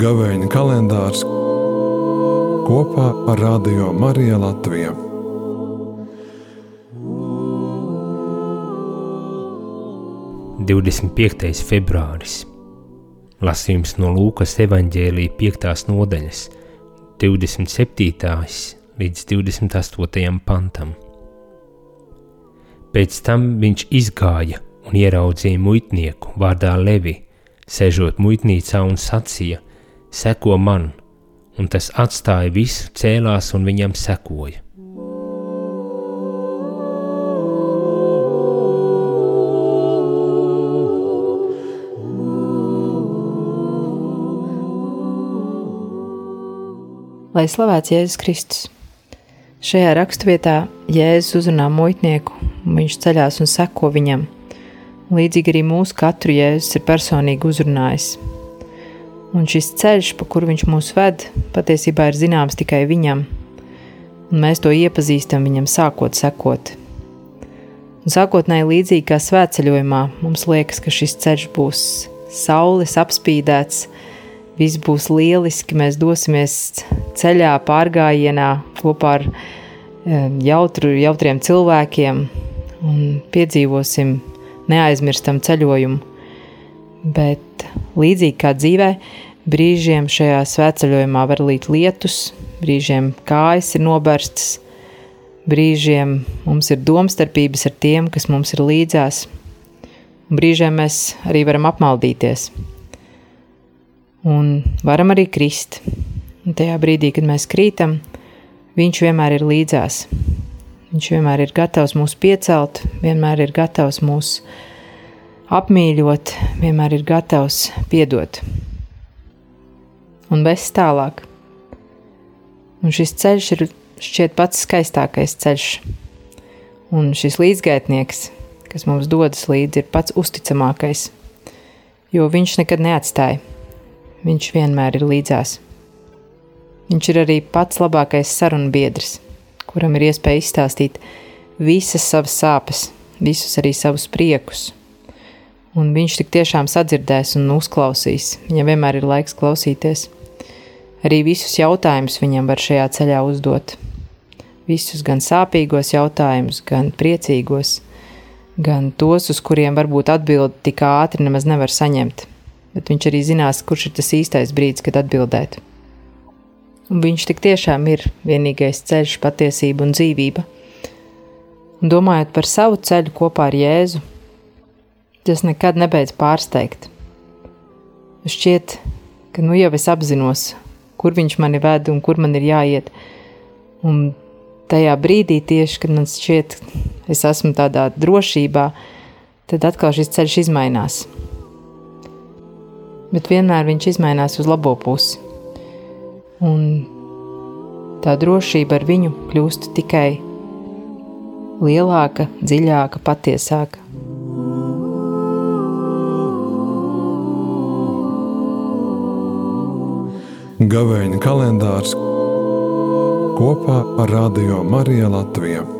Gavēņa kalendārs kopā ar Radio Mariju Latviju. Divdesmit piektais februāris. Lasījums no Lūkas evanģēlīja 5. nodaļas, 27. līdz 28. pantam. Pēc tam viņš izgāja un ieraudzīja muitnieku vārdā Levi, sēžot muitnīcā un sacīja: Seko man, un tas atstāja visu, cēlās un viņam sekoja. Lai slavēts Jēzus Kristus. Šajā raksturvietā Jēzus uzrunā muitnieku, viņš ceļās un seko viņam. Līdzīgi arī mūsu katru Jēzus ir personīgi uzrunājis. Un šis ceļš, pa kuru viņš mūs ved, patiesībā ir zināms tikai viņam, un mēs to iepazīstam viņam sākot sekot. Un sākotnēji līdzīgi kā svētceļojumā, mums liekas, ka šis ceļš būs saules apspīdēts, viss būs lieliski, mēs dosimies ceļā, pārgājienā kopā ar jautru, jautriem cilvēkiem un piedzīvosim neaizmirstam ceļojumu, bet līdzīgi kā dzīvē, brīžiem šajā svētceļojumā var līt lietus, brīžiem kājas ir noberstas, brīžiem mums ir domstarpības ar tiem, kas mums ir līdzās, un brīžiem mēs arī varam apmaldīties. Un varam arī krist. Un tajā brīdī, kad mēs krītam, viņš vienmēr ir līdzās. Viņš vienmēr ir gatavs mūs piecelt, vienmēr ir gatavs mūs apmīļot, vienmēr ir gatavs piedot. Un bez tālāk. Un šis ceļš ir šķiet pats skaistākais ceļš. Un šis līdzgaitnieks, kas mums dodas līdzi, ir pats uzticamākais, jo viņš nekad neatstāja. Viņš vienmēr ir līdzās. Viņš ir arī pats labākais sarunbiedrs kuram ir iespēja izstāstīt visas savas sāpes, visus arī savus priekus. Un viņš tik tiešām sadzirdēs un uzklausīs. Viņam vienmēr ir laiks klausīties. Arī visus jautājumus viņam var šajā ceļā uzdot. Visus gan sāpīgos jautājumus, gan priecīgos, gan tos, uz kuriem varbūt atbildi tik ātri nemaz nevar saņemt. Bet viņš arī zinās, kurš ir tas īstais brīdis, kad atbildēt. Un viņš tik tiešām ir vienīgais ceļš, patiesība un dzīvība. Un domājot par savu ceļu kopā ar Jēzu, tas nekad nebeidz pārsteigt. Šķiet, ka nu jau es apzinos, kur viņš mani ved un kur man ir jāiet. Un tajā brīdī, tieši kad man šķiet, es esmu tādā drošībā, tad atkal šis ceļš mainās. Bet vienmēr viņš mainās uz labo pusi un tā drošība ar viņu kļūst tikai lielāka, dziļāka, patiesāka. Gavēņa kalendārs kopā ar Radio Mariju Latviju.